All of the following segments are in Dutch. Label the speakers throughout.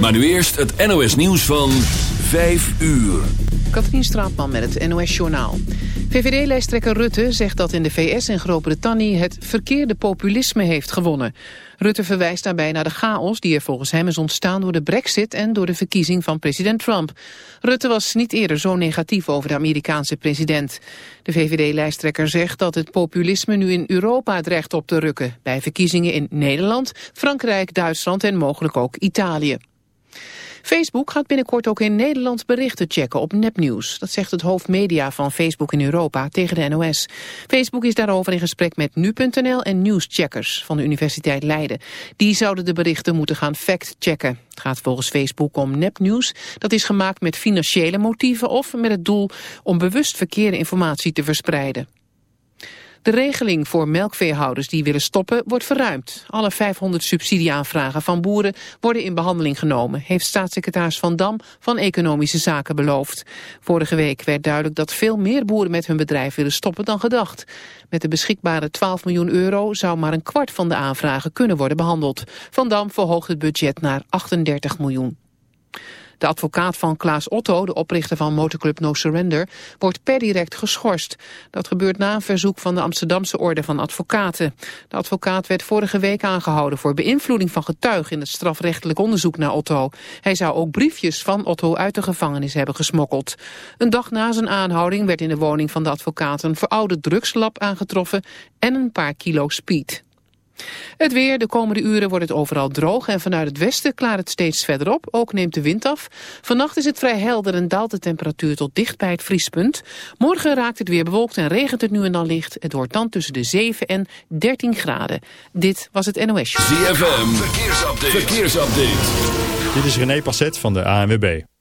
Speaker 1: Maar nu eerst het NOS nieuws van 5 uur.
Speaker 2: Katrien Straatman met het NOS Journaal. VVD-lijsttrekker Rutte zegt dat in de VS en Groot-Brittannië het verkeerde populisme heeft gewonnen. Rutte verwijst daarbij naar de chaos die er volgens hem is ontstaan door de brexit en door de verkiezing van president Trump. Rutte was niet eerder zo negatief over de Amerikaanse president. De VVD-lijsttrekker zegt dat het populisme nu in Europa dreigt op te rukken. Bij verkiezingen in Nederland, Frankrijk, Duitsland en mogelijk ook Italië. Facebook gaat binnenkort ook in Nederland berichten checken op nepnieuws. Dat zegt het hoofd media van Facebook in Europa tegen de NOS. Facebook is daarover in gesprek met nu.nl en nieuwscheckers van de Universiteit Leiden. Die zouden de berichten moeten gaan fact-checken. Het gaat volgens Facebook om nepnieuws. Dat is gemaakt met financiële motieven of met het doel om bewust verkeerde informatie te verspreiden. De regeling voor melkveehouders die willen stoppen wordt verruimd. Alle 500 subsidieaanvragen van boeren worden in behandeling genomen, heeft staatssecretaris Van Dam van Economische Zaken beloofd. Vorige week werd duidelijk dat veel meer boeren met hun bedrijf willen stoppen dan gedacht. Met de beschikbare 12 miljoen euro zou maar een kwart van de aanvragen kunnen worden behandeld. Van Dam verhoogt het budget naar 38 miljoen. De advocaat van Klaas Otto, de oprichter van motorclub No Surrender, wordt per direct geschorst. Dat gebeurt na een verzoek van de Amsterdamse Orde van Advocaten. De advocaat werd vorige week aangehouden voor beïnvloeding van getuigen in het strafrechtelijk onderzoek naar Otto. Hij zou ook briefjes van Otto uit de gevangenis hebben gesmokkeld. Een dag na zijn aanhouding werd in de woning van de advocaat een verouderd drugslab aangetroffen en een paar kilo speed. Het weer, de komende uren wordt het overal droog en vanuit het westen klaart het steeds verder op. Ook neemt de wind af. Vannacht is het vrij helder en daalt de temperatuur tot dicht bij het vriespunt. Morgen raakt het weer bewolkt en regent het nu en dan licht. Het wordt dan tussen de 7 en 13 graden. Dit was het NOS Show.
Speaker 1: ZFM, verkeersupdate. verkeersupdate.
Speaker 3: Dit is René Passet van de ANWB.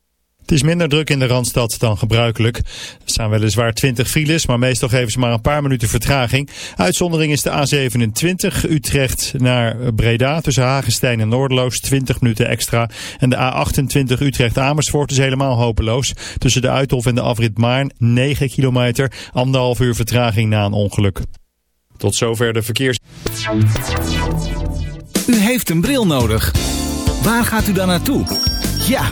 Speaker 3: Het is minder druk in de Randstad dan gebruikelijk. Er staan weliswaar 20 files, maar meestal geven ze maar een paar minuten vertraging. Uitzondering is de A27 Utrecht naar Breda tussen Hagenstein en Noordeloos 20 minuten extra. En de A28 Utrecht Amersfoort is helemaal hopeloos. Tussen de Uithof en de afrit Maarn 9 kilometer, anderhalf uur vertraging na een ongeluk. Tot zover de verkeers...
Speaker 4: U heeft een bril nodig. Waar gaat u dan naartoe? Ja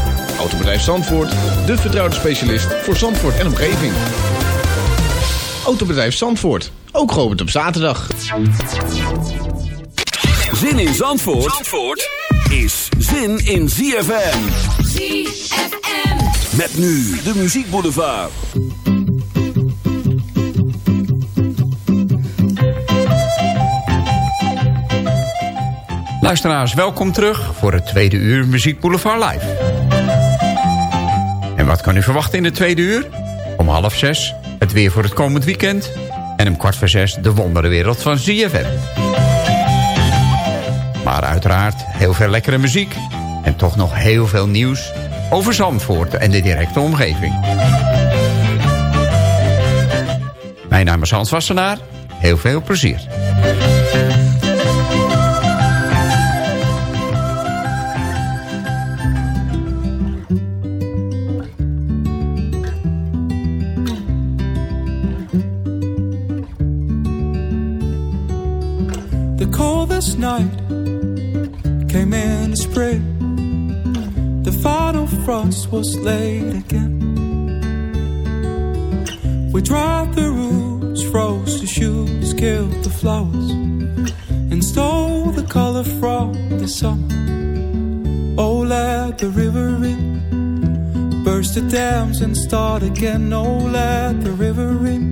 Speaker 5: Autobedrijf Zandvoort, de vertrouwde specialist voor Zandvoort en omgeving. Autobedrijf Zandvoort, ook geopend op zaterdag.
Speaker 1: Zin in Zandvoort, Zandvoort is zin in ZFM.
Speaker 6: ZFM.
Speaker 1: Met nu de muziekboulevard.
Speaker 7: Luisteraars, welkom terug voor het tweede uur Muziek Boulevard Live. Wat kan u verwachten in het tweede uur? Om half zes het weer voor het komend weekend. En om kwart voor zes de wonderenwereld van ZFM. Maar uiteraard heel veel lekkere muziek. En toch nog heel veel nieuws over Zandvoort en de directe omgeving. Mijn naam is Hans Wassenaar. Heel veel plezier.
Speaker 8: Was laid again. We dried the roots, froze the shoes, killed the flowers, and stole the color from the summer. Oh, let the river in, burst the dams and start again. Oh, let the river in,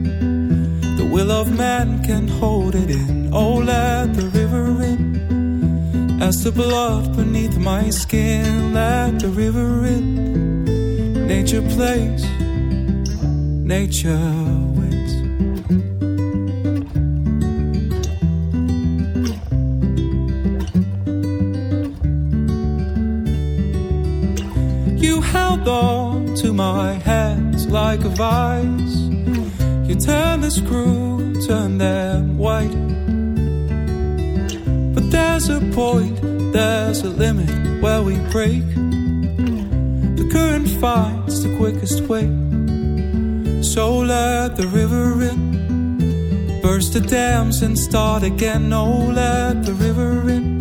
Speaker 8: the will of man can hold it in. Oh, let the river in, as the blood beneath my skin. Let the river in, nature plays nature wins. You held on to my hands like a vice. You turned the screw, turned them white. But there's a point, there's a limit where we break. Current finds the quickest way. So let the river in, burst the dams and start again. Oh, let the river in.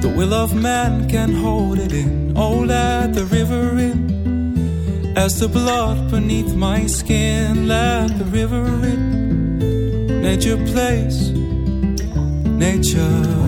Speaker 8: The will of man can hold it in. Oh, let the river in. As the blood beneath my skin, let the river in. Nature plays, nature.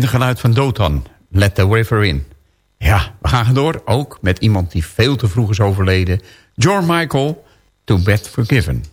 Speaker 7: Bekende geluid van Dotan. Let the river in. Ja, we gaan door. Ook met iemand die veel te vroeg is overleden. John Michael, To Bed Forgiven.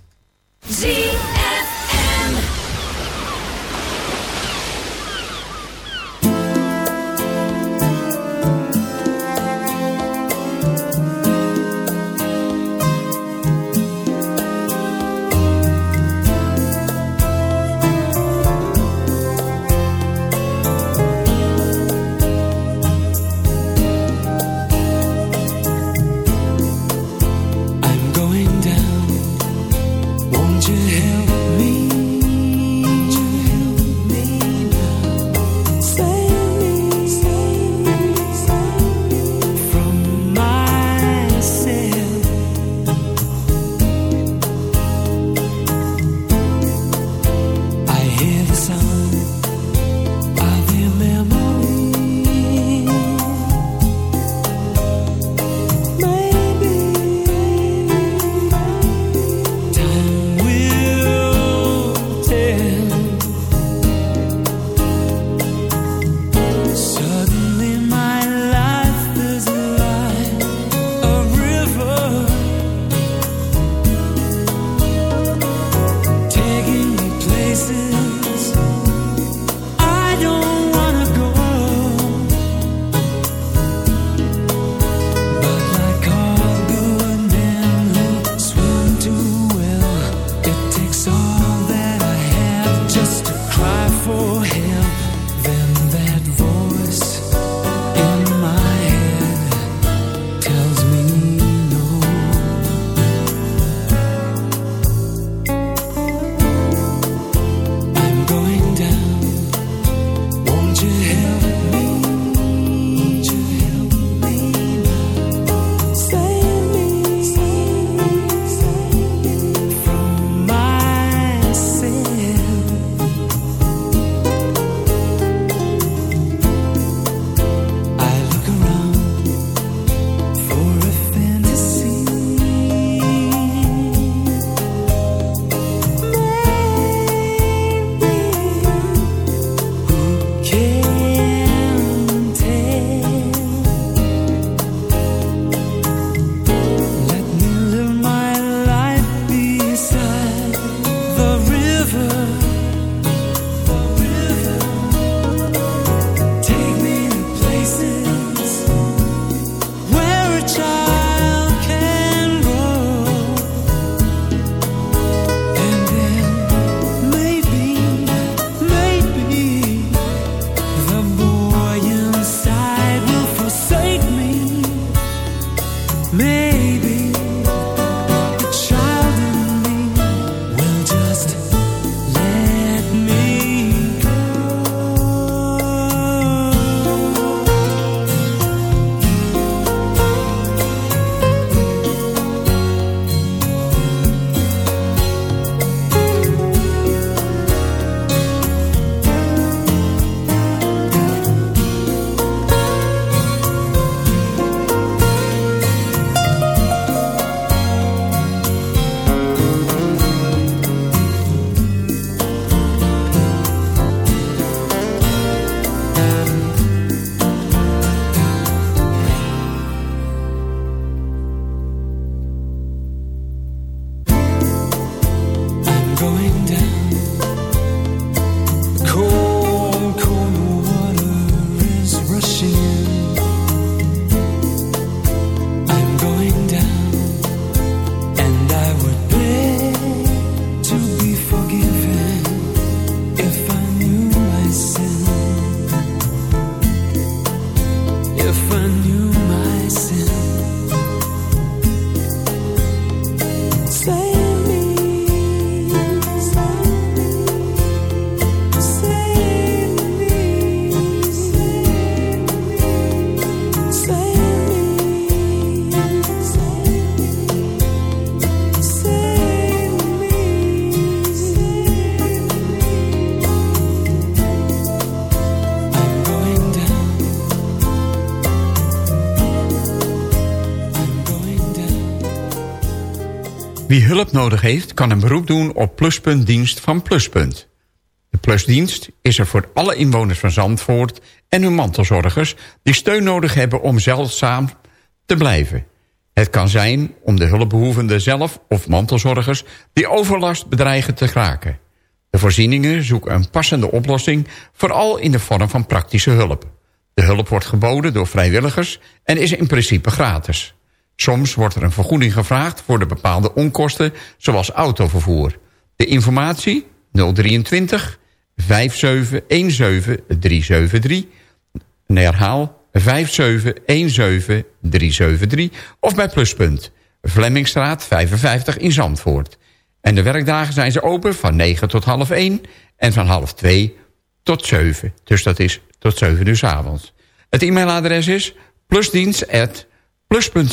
Speaker 7: Hulp nodig heeft, kan een beroep doen op Pluspuntdienst van Pluspunt. De Plusdienst is er voor alle inwoners van Zandvoort en hun mantelzorgers... die steun nodig hebben om zeldzaam te blijven. Het kan zijn om de hulpbehoevende zelf of mantelzorgers... die overlast bedreigen te raken. De voorzieningen zoeken een passende oplossing... vooral in de vorm van praktische hulp. De hulp wordt geboden door vrijwilligers en is in principe gratis. Soms wordt er een vergoeding gevraagd voor de bepaalde onkosten... zoals autovervoer. De informatie 023 5717 373. En herhaal 5717373 of bij Pluspunt. Vlemmingstraat 55 in Zandvoort. En de werkdagen zijn ze open van 9 tot half 1 en van half 2 tot 7. Dus dat is tot 7 uur s avonds. Het e-mailadres is plusdienst.plus.zandvoort.nl
Speaker 9: Flashing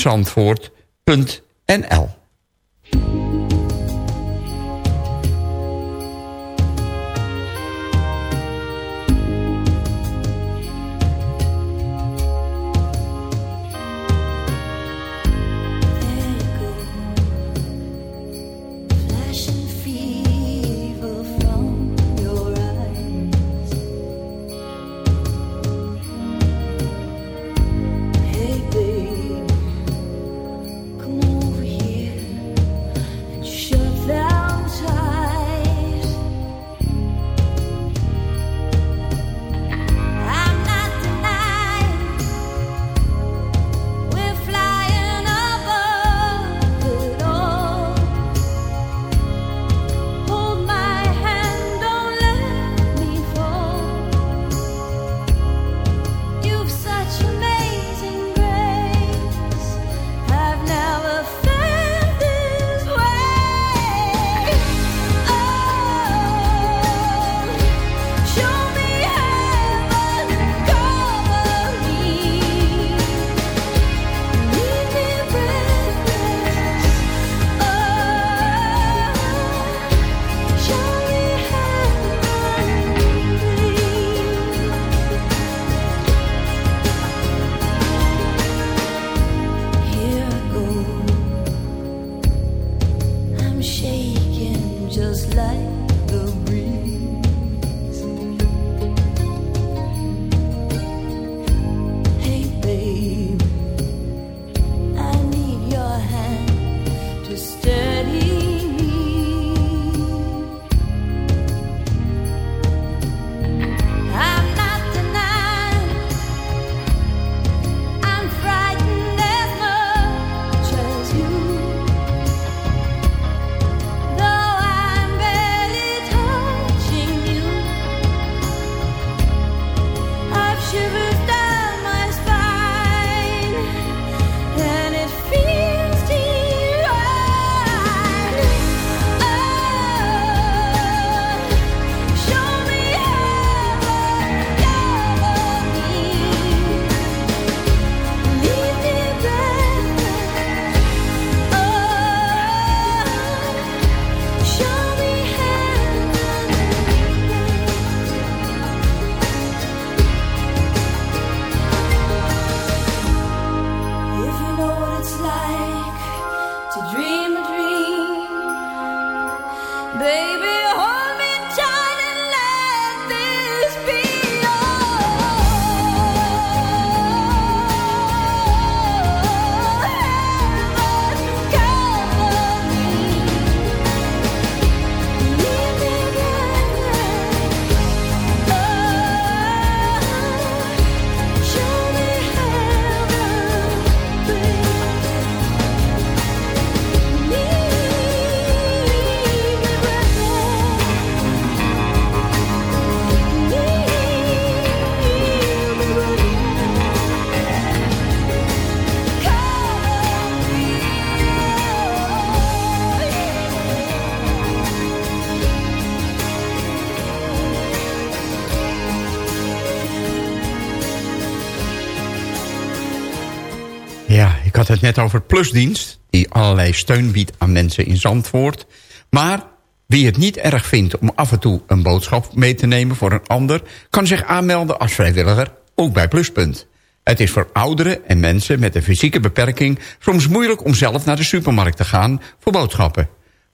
Speaker 9: over
Speaker 7: Plusdienst... die allerlei steun biedt aan mensen in Zandvoort. Maar wie het niet erg vindt om af en toe een boodschap mee te nemen voor een ander... kan zich aanmelden als vrijwilliger, ook bij Pluspunt. Het is voor ouderen en mensen met een fysieke beperking... soms moeilijk om zelf naar de supermarkt te gaan voor boodschappen.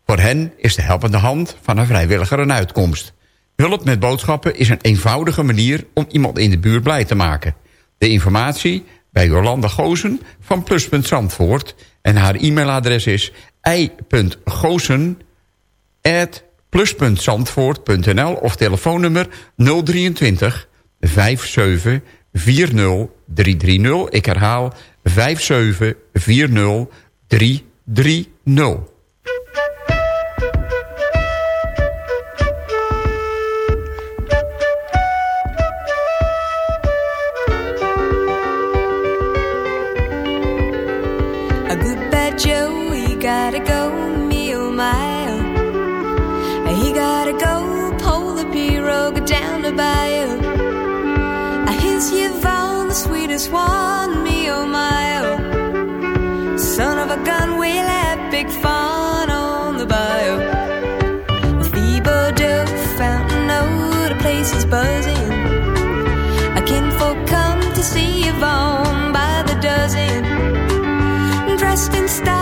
Speaker 7: Voor hen is de helpende hand van een vrijwilliger een uitkomst. Hulp met boodschappen is een eenvoudige manier om iemand in de buurt blij te maken. De informatie bij Jolanda Gozen van Pluspunt Zandvoort... en haar e-mailadres is i.gozen.plus.zandvoort.nl of telefoonnummer 023 57 40 330. Ik herhaal 57 40 330.
Speaker 9: The sweetest one, me oh my oh. Son of a gun, we'll have big fun on the bayou. Thiebaudot, Fountain Road, the place is buzzing. A kinfolk come to see Yvonne by the dozen dressed in style,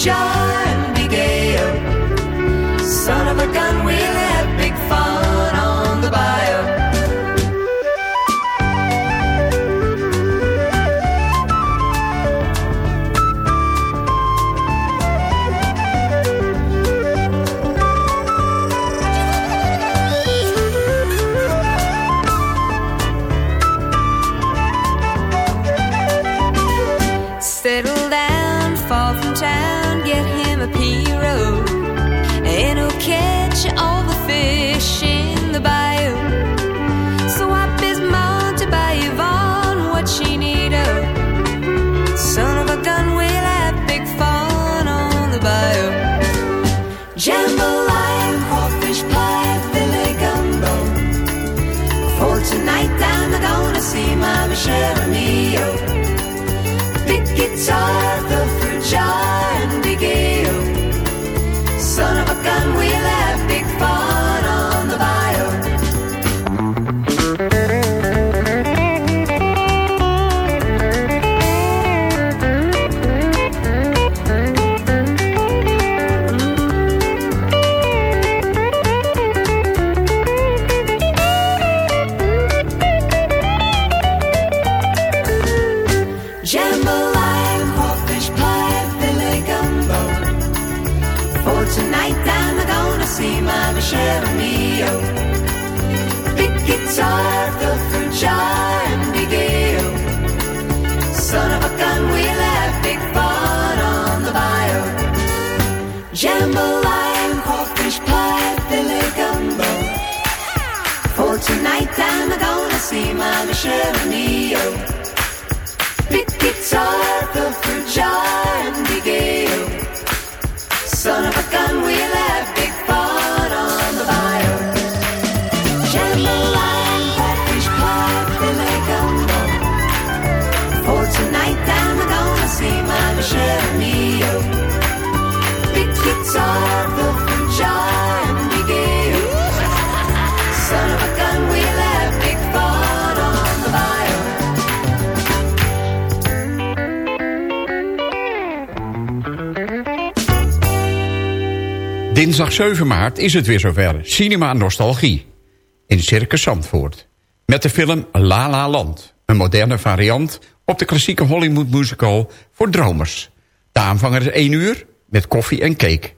Speaker 9: sunshine. passion and neon. Big guitar.
Speaker 7: Dinsdag 7 maart is het weer zover. Cinema Nostalgie. In Circus Zandvoort. Met de film La La Land. Een moderne variant op de klassieke Hollywood musical voor dromers. De aanvanger is 1 uur met koffie en cake.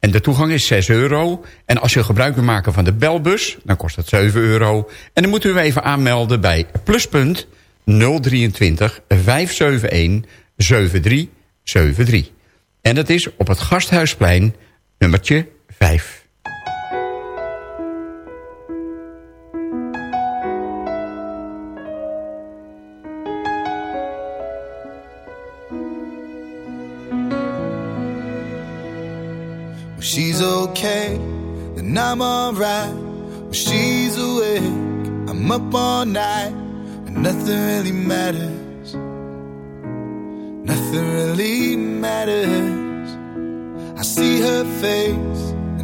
Speaker 7: En de toegang is 6 euro. En als je gebruik wil maken van de belbus, dan kost het 7 euro. En dan moet u even aanmelden bij pluspunt 023 571 7373. En dat is op het Gasthuisplein nummertje 5.
Speaker 10: Well, she's okay, then I'm alright. When she's awake, I'm up all night, and nothing really matters. Nothing really matters. I see her face,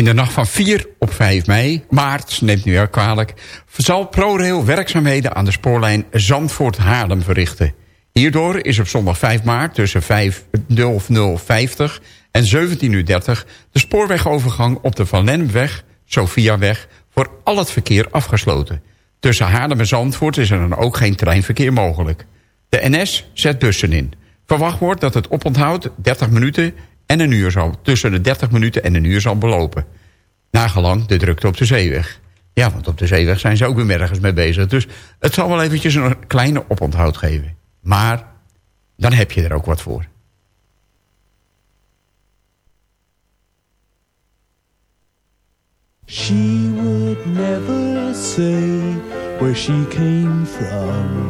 Speaker 7: In de nacht van 4 op 5 mei, maart, neemt u er kwalijk... zal ProRail werkzaamheden aan de spoorlijn Zandvoort-Haarlem verrichten. Hierdoor is op zondag 5 maart tussen 5.0050 en 17.30 de spoorwegovergang op de Van Lennepweg, Sofiaweg... voor al het verkeer afgesloten. Tussen Haarlem en Zandvoort is er dan ook geen treinverkeer mogelijk. De NS zet bussen in. Verwacht wordt dat het oponthoud 30 minuten en een uur zal, tussen de 30 minuten en een uur zal belopen. Nagelang de drukte op de zeeweg. Ja, want op de zeeweg zijn ze ook weer ergens mee bezig. Dus het zal wel eventjes een kleine oponthoud geven. Maar dan heb je er ook wat voor.
Speaker 11: She would never say where she came from.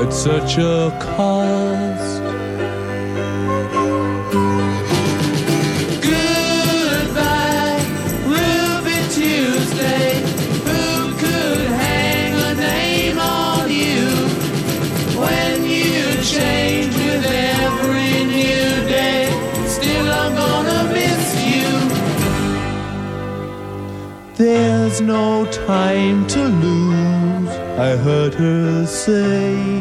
Speaker 12: at such a cost. Goodbye, Tuesday. Who could hang a name on you when you change with every new day? Still, I'm gonna miss you. There's no time to lose, I heard her say.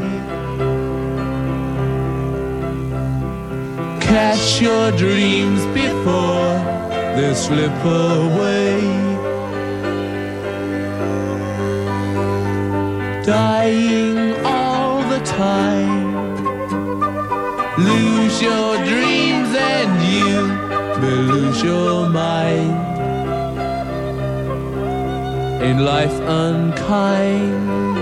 Speaker 12: Catch your dreams before they slip away. Dying all the time. Lose your dreams and you may lose your mind. In life unkind.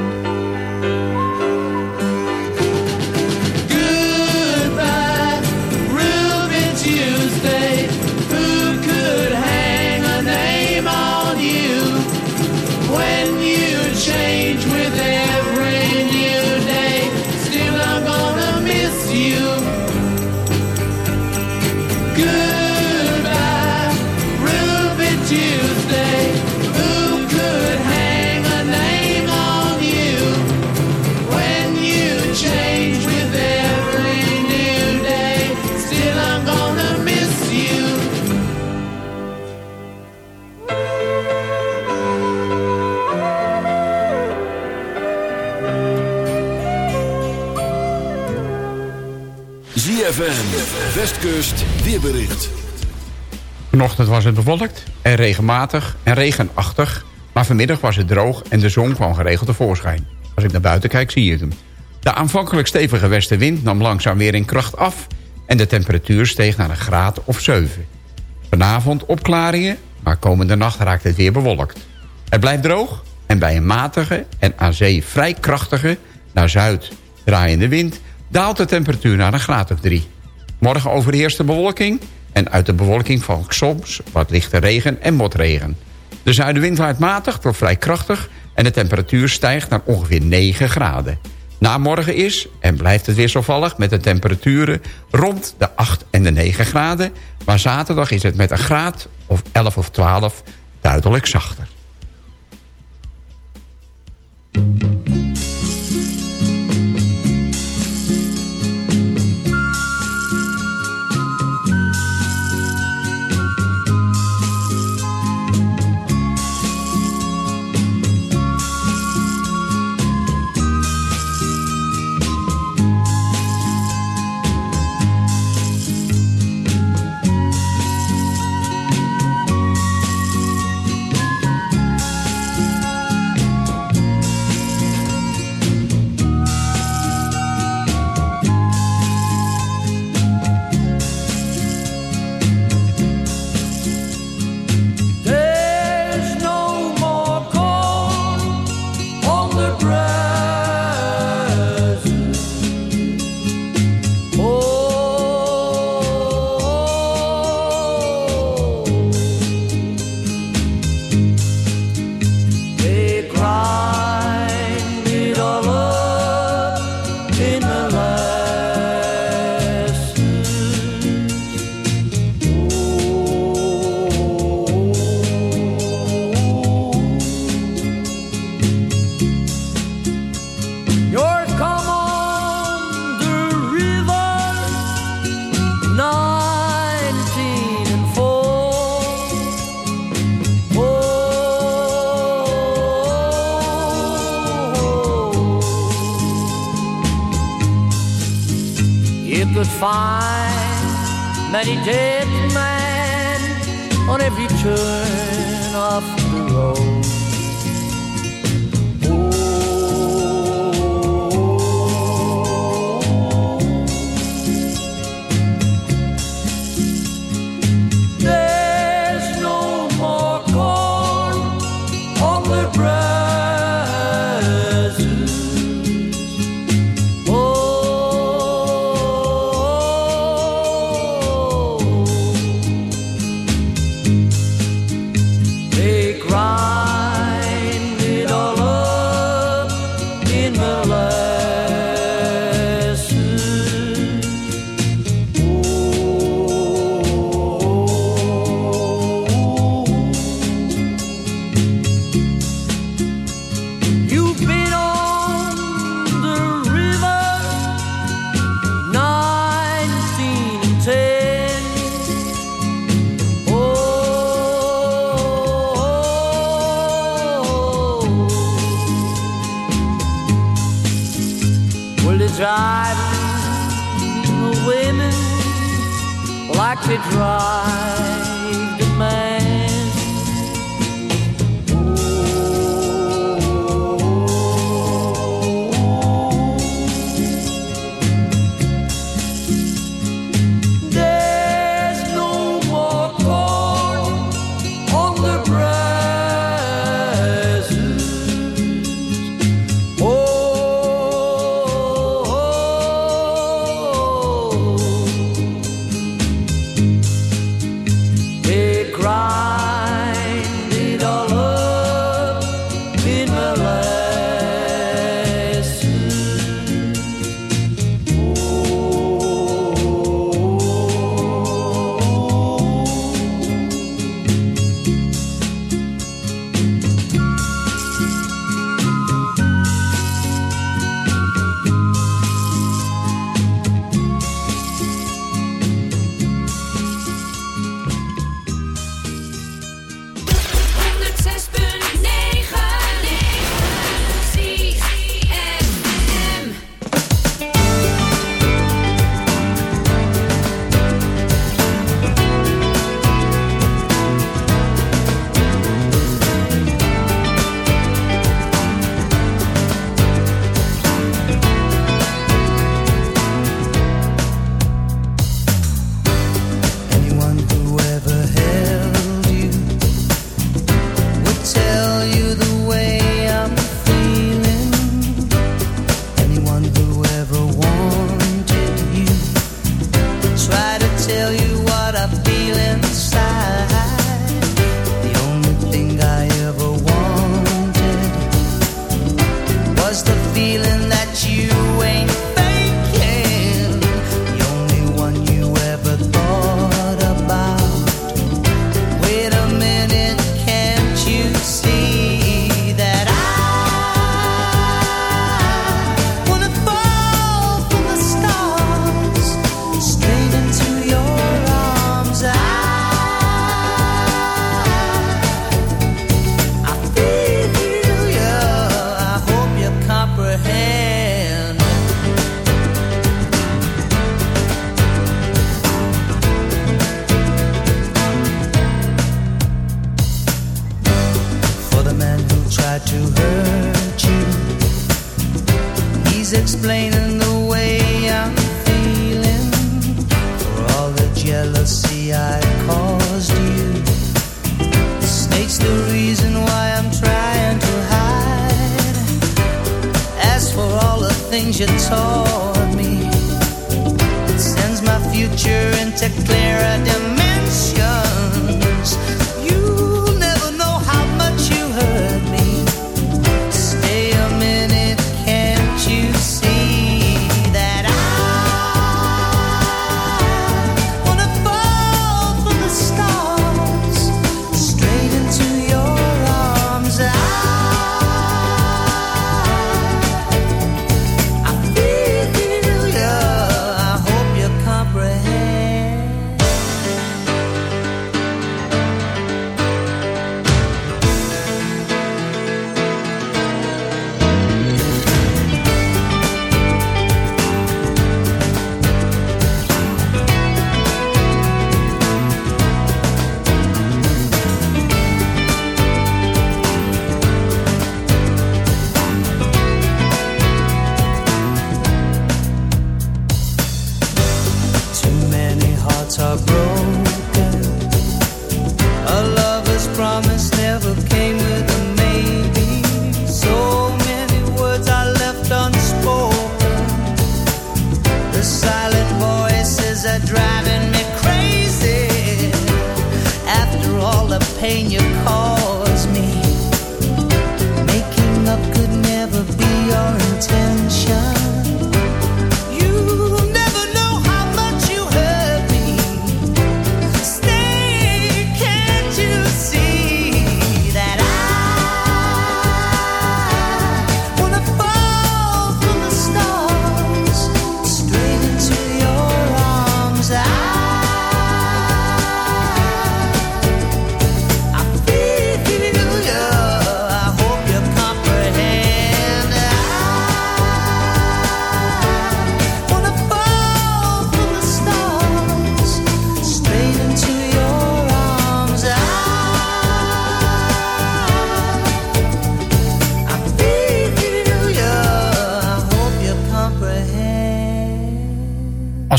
Speaker 1: Westkust, weerbericht.
Speaker 7: Vanochtend was het bewolkt en regenmatig en regenachtig. Maar vanmiddag was het droog en de zon kwam geregeld tevoorschijn. Als ik naar buiten kijk zie ik hem. De aanvankelijk stevige westenwind nam langzaam weer in kracht af... en de temperatuur steeg naar een graad of 7. Vanavond opklaringen, maar komende nacht raakt het weer bewolkt. Het blijft droog en bij een matige en aan zee vrij krachtige... naar zuid draaiende wind daalt de temperatuur naar een graad of 3. Morgen overheerst de bewolking en uit de bewolking valt soms wat lichte regen en motregen. De zuidenwind waait matig tot vrij krachtig en de temperatuur stijgt naar ongeveer 9 graden. Na morgen is en blijft het wisselvallig met de temperaturen rond de 8 en de 9 graden. Maar zaterdag is het met een graad of 11 of 12 duidelijk zachter. day.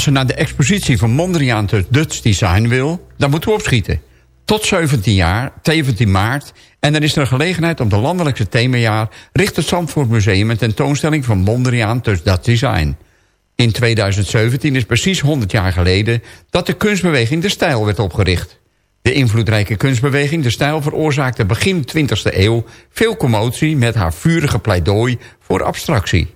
Speaker 7: Ze naar de expositie van Mondriaan te Dutch Design wil... dan moeten we opschieten. Tot 17, jaar, 17 maart. En dan is er een gelegenheid om de landelijkse themajaar... richt het Zandvoort Museum een tentoonstelling van Mondriaan Dutch Design. In 2017 is precies 100 jaar geleden... dat de kunstbeweging De Stijl werd opgericht. De invloedrijke kunstbeweging De Stijl veroorzaakte begin 20e eeuw... veel commotie met haar vurige pleidooi voor abstractie.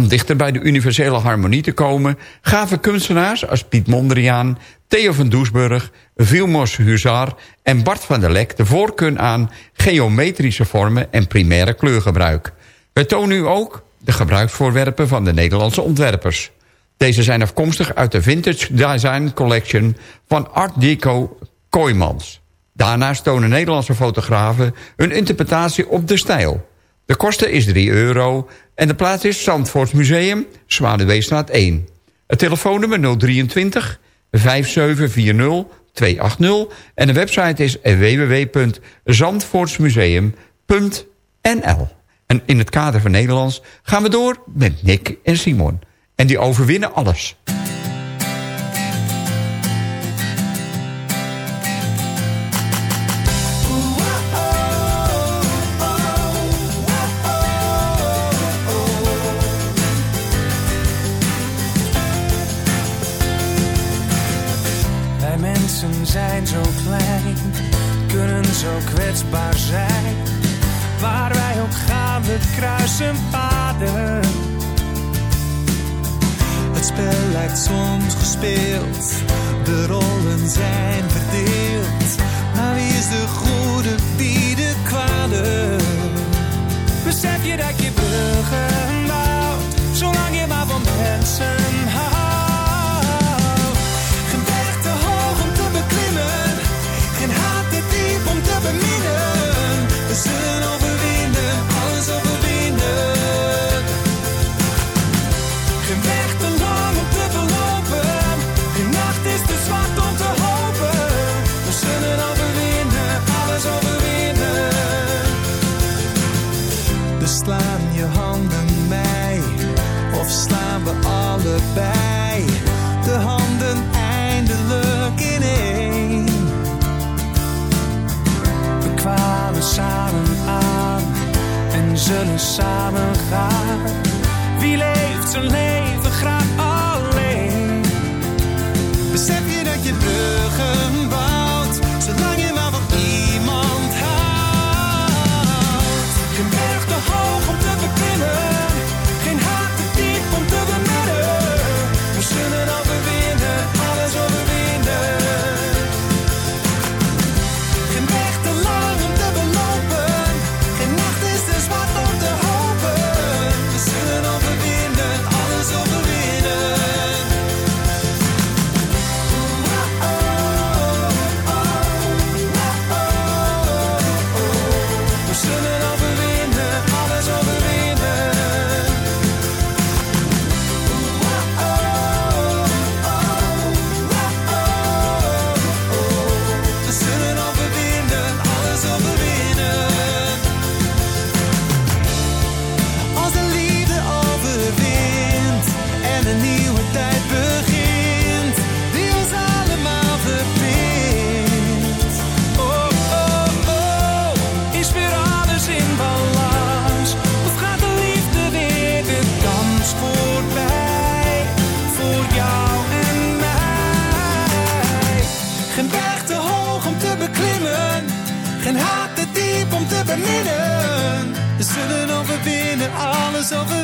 Speaker 7: Om dichter bij de universele harmonie te komen... gaven kunstenaars als Piet Mondriaan, Theo van Doesburg... Vilmos Huzar en Bart van der Lek de voorkeur aan... geometrische vormen en primaire kleurgebruik. We tonen u ook de gebruiksvoorwerpen van de Nederlandse ontwerpers. Deze zijn afkomstig uit de Vintage Design Collection van Art Deco Kooimans. Daarnaast tonen Nederlandse fotografen hun interpretatie op de stijl. De kosten is 3 euro en de plaats is Zandvoort Museum, Zwaluweestraat 1. Het telefoonnummer 023 5740 280 en de website is www.zandvoortsmuseum.nl. En in het kader van Nederlands gaan we door met Nick en Simon. En die overwinnen alles.
Speaker 11: Zijn. Waar wij ook gaan, we kruisen paden.
Speaker 10: Het spel lijkt soms gespeeld, de rollen zijn verdeeld. Maar wie is de goede, wie de kwade?
Speaker 11: Besef je dat je bruggen bouwt, zolang je maar van mensen
Speaker 10: slaan je handen mij, of slaan we allebei
Speaker 11: samen gaan. Wie leeft zijn leven overwinnen,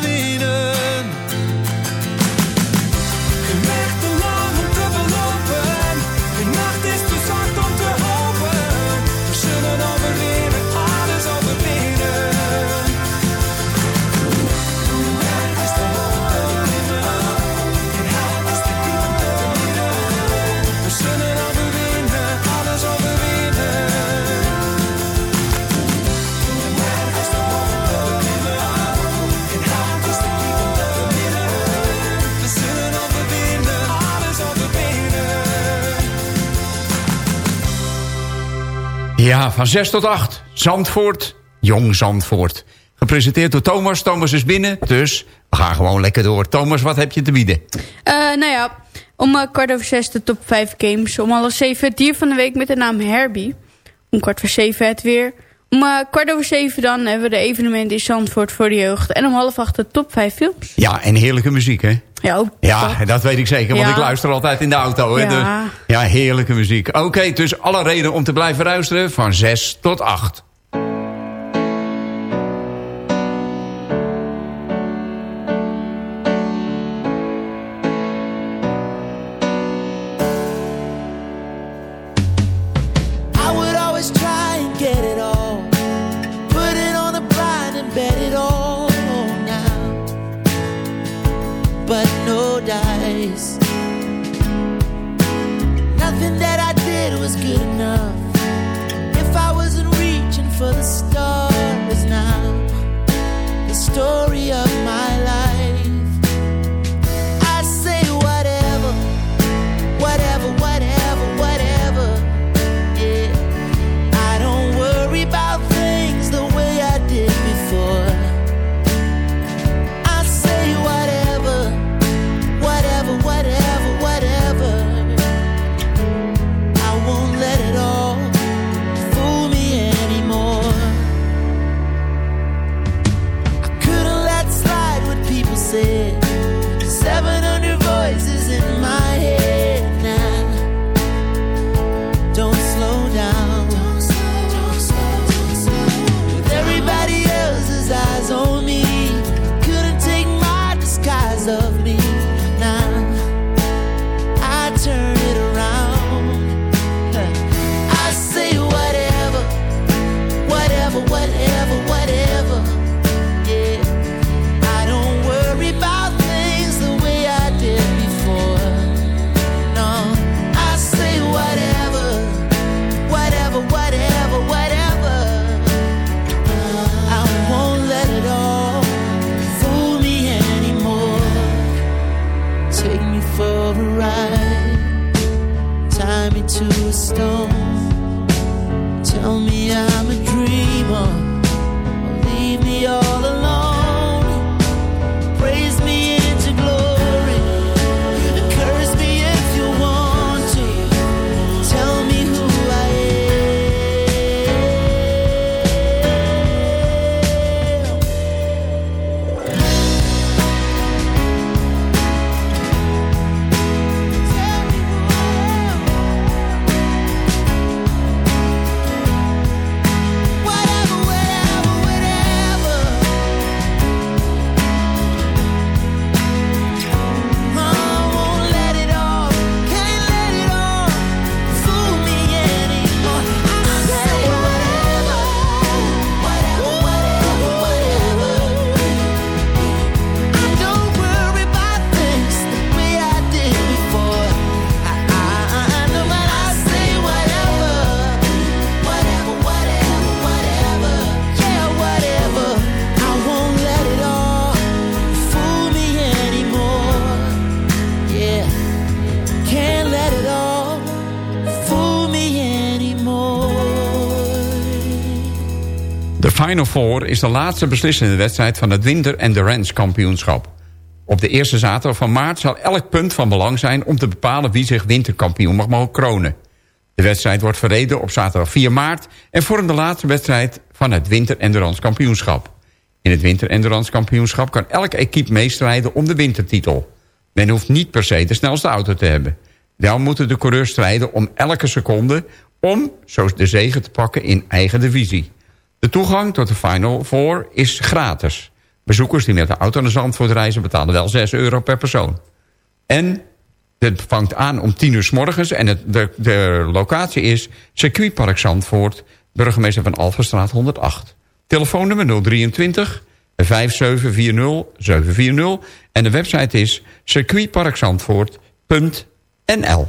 Speaker 7: Van 6 tot 8. Zandvoort, Jong Zandvoort. Gepresenteerd door Thomas. Thomas is binnen, dus we gaan gewoon lekker door. Thomas, wat heb je te bieden?
Speaker 13: Eh, nou ja, Om uh, kwart over zes de top 5 games. Om half zeven het dier van de week met de naam Herbie. Om kwart voor zeven het weer. Om uh, kwart over zeven dan hebben we de evenementen in Zandvoort voor de jeugd. En om half acht de top 5 films.
Speaker 14: Ja, en heerlijke muziek, hè?
Speaker 13: Ja, ook
Speaker 14: ja dat weet ik zeker, want
Speaker 13: Ja.
Speaker 14: ik luister altijd in de auto. Hè?
Speaker 13: Ja.
Speaker 14: Dus, ja, heerlijke muziek. Oké, dus alle reden om te blijven luisteren van 6 tot 8. Final Four is de laatste beslissende wedstrijd van het Winter Endurance Kampioenschap. Op de eerste zaterdag van maart zal elk punt van belang zijn... om te bepalen wie zich winterkampioen mag mogen kronen. De wedstrijd wordt verreden op zaterdag 4 maart... en vormt de laatste wedstrijd van het Winter Endurance Kampioenschap. In het Winter Endurance Kampioenschap kan elk equipe meestrijden om de wintertitel. Men hoeft niet per se de snelste auto te hebben. Wel moeten de coureurs strijden om elke seconde... om zo de zegen te pakken in eigen divisie. De toegang tot de Final Four is gratis. Bezoekers die met de auto naar Zandvoort reizen... betalen wel 6 euro per persoon. En het vangt aan om 10 uur s morgens... en de, de locatie is Circuitpark Zandvoort... burgemeester van Alphenstraat 108. Telefoonnummer 023 5740 740... en de website is circuitparkzandvoort.nl.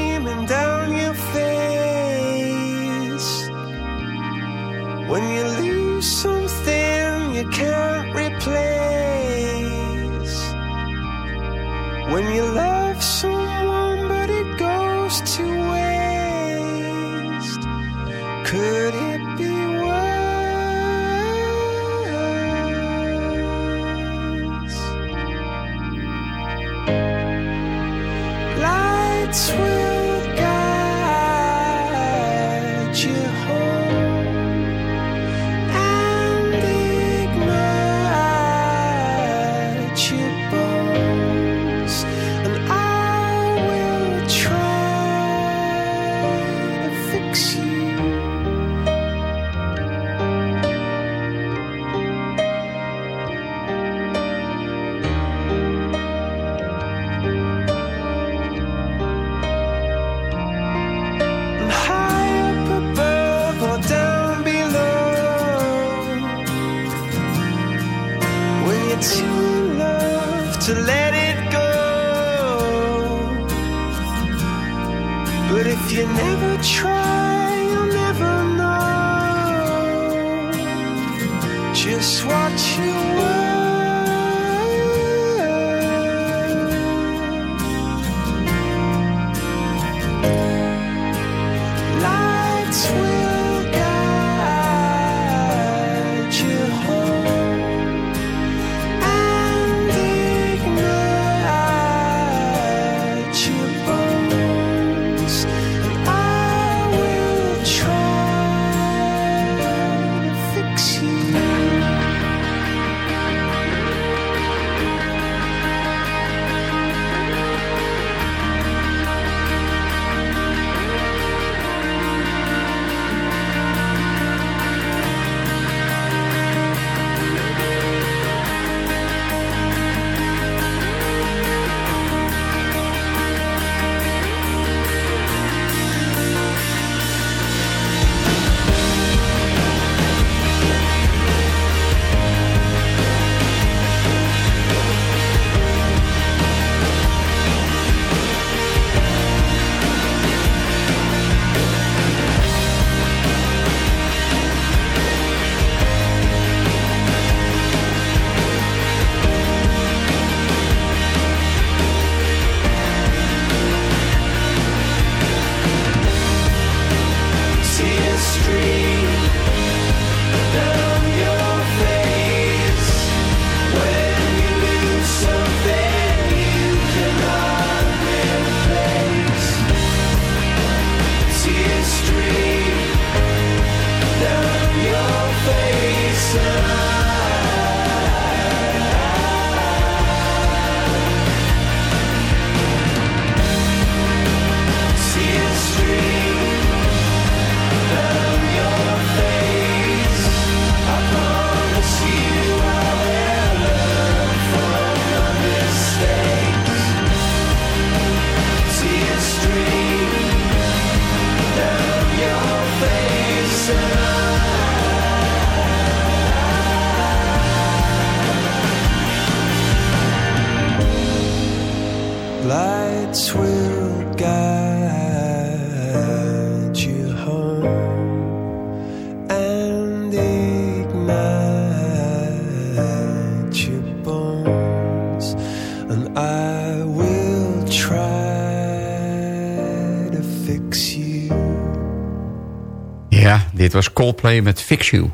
Speaker 7: was Coldplay met Fix You.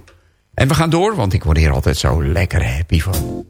Speaker 7: En we gaan door, want ik word hier altijd zo lekker happy van.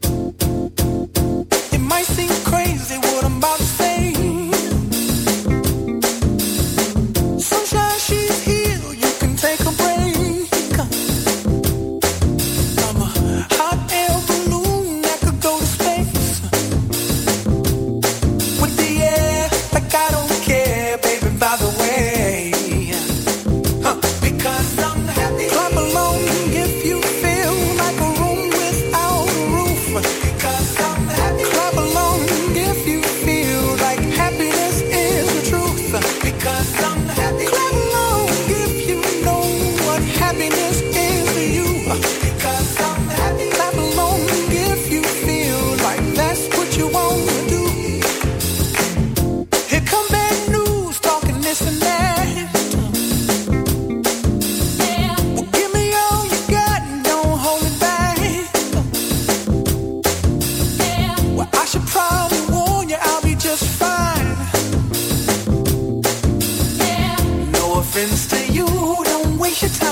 Speaker 15: waste your time.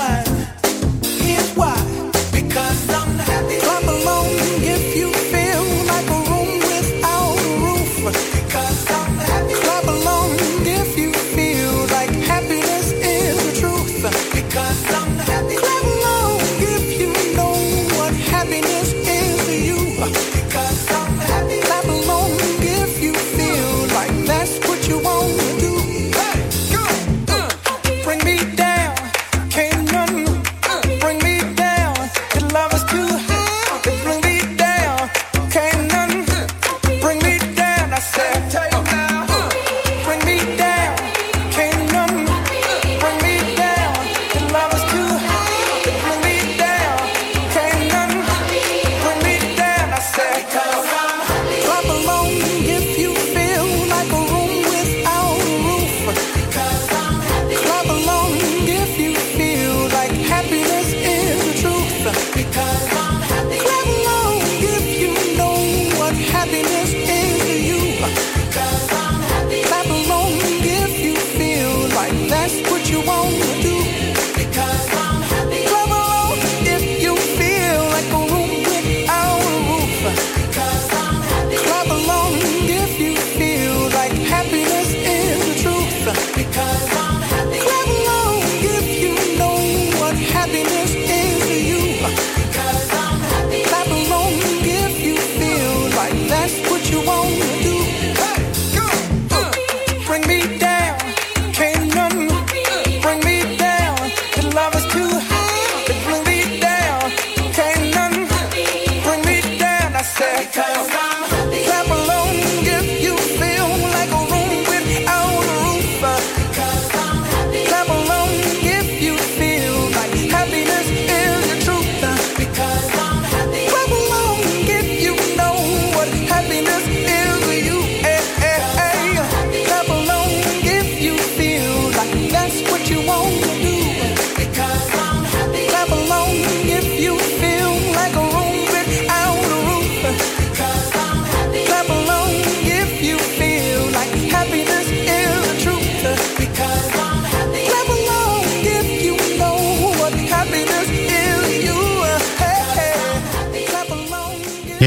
Speaker 15: Say, clap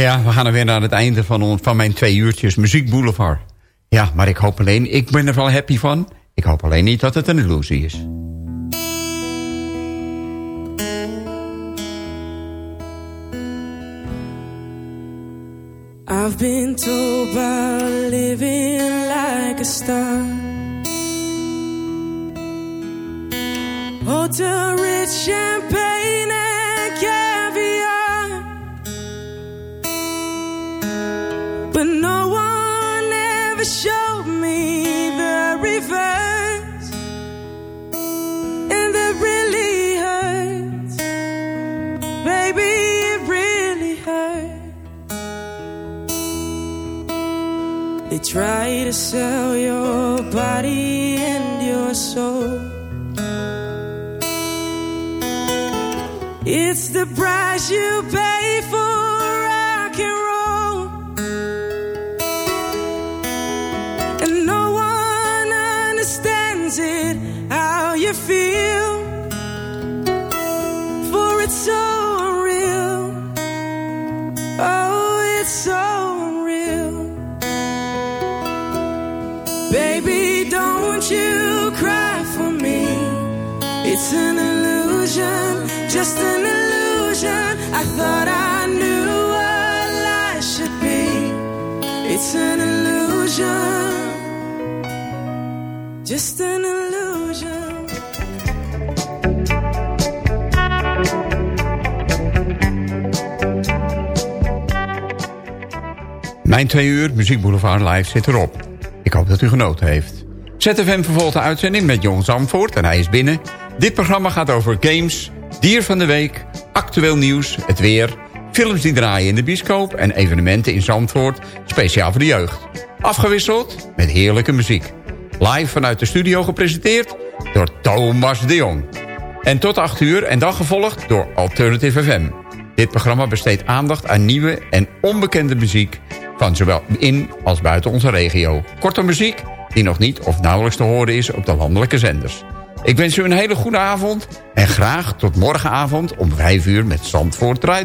Speaker 7: Ja, we gaan er weer naar het einde van, van mijn twee uurtjes Muziek Boulevard. Ja, maar ik hoop alleen, ik ben er wel happy van. Ik hoop alleen niet dat het een illusie is.
Speaker 16: I've been told living like a star. Hotel rich champagne and showed me the reverse. And that really hurts. Baby, it really hurts. They try to sell your body and your soul. It's the price you pay for just an illusion.
Speaker 7: Mijn twee uur Muziek Boulevard live zit erop. Ik hoop dat u genoten heeft. ZFM vervolgt de uitzending met Jon Zandvoort en hij is binnen. Dit programma gaat over games, dier van de week, actueel nieuws, het weer... films die draaien in de bioscoop en evenementen in Zandvoort... speciaal voor de jeugd. Afgewisseld met heerlijke muziek. Live vanuit de studio gepresenteerd door Thomas de Jong. En tot 8 uur en dan gevolgd door Alternative FM. Dit programma besteedt aandacht aan nieuwe en onbekende muziek... van zowel in als buiten onze regio. Kortom muziek die nog niet of nauwelijks te horen is op de landelijke zenders. Ik wens u een hele goede avond en graag tot morgenavond om 5 uur met Zandvoort Draai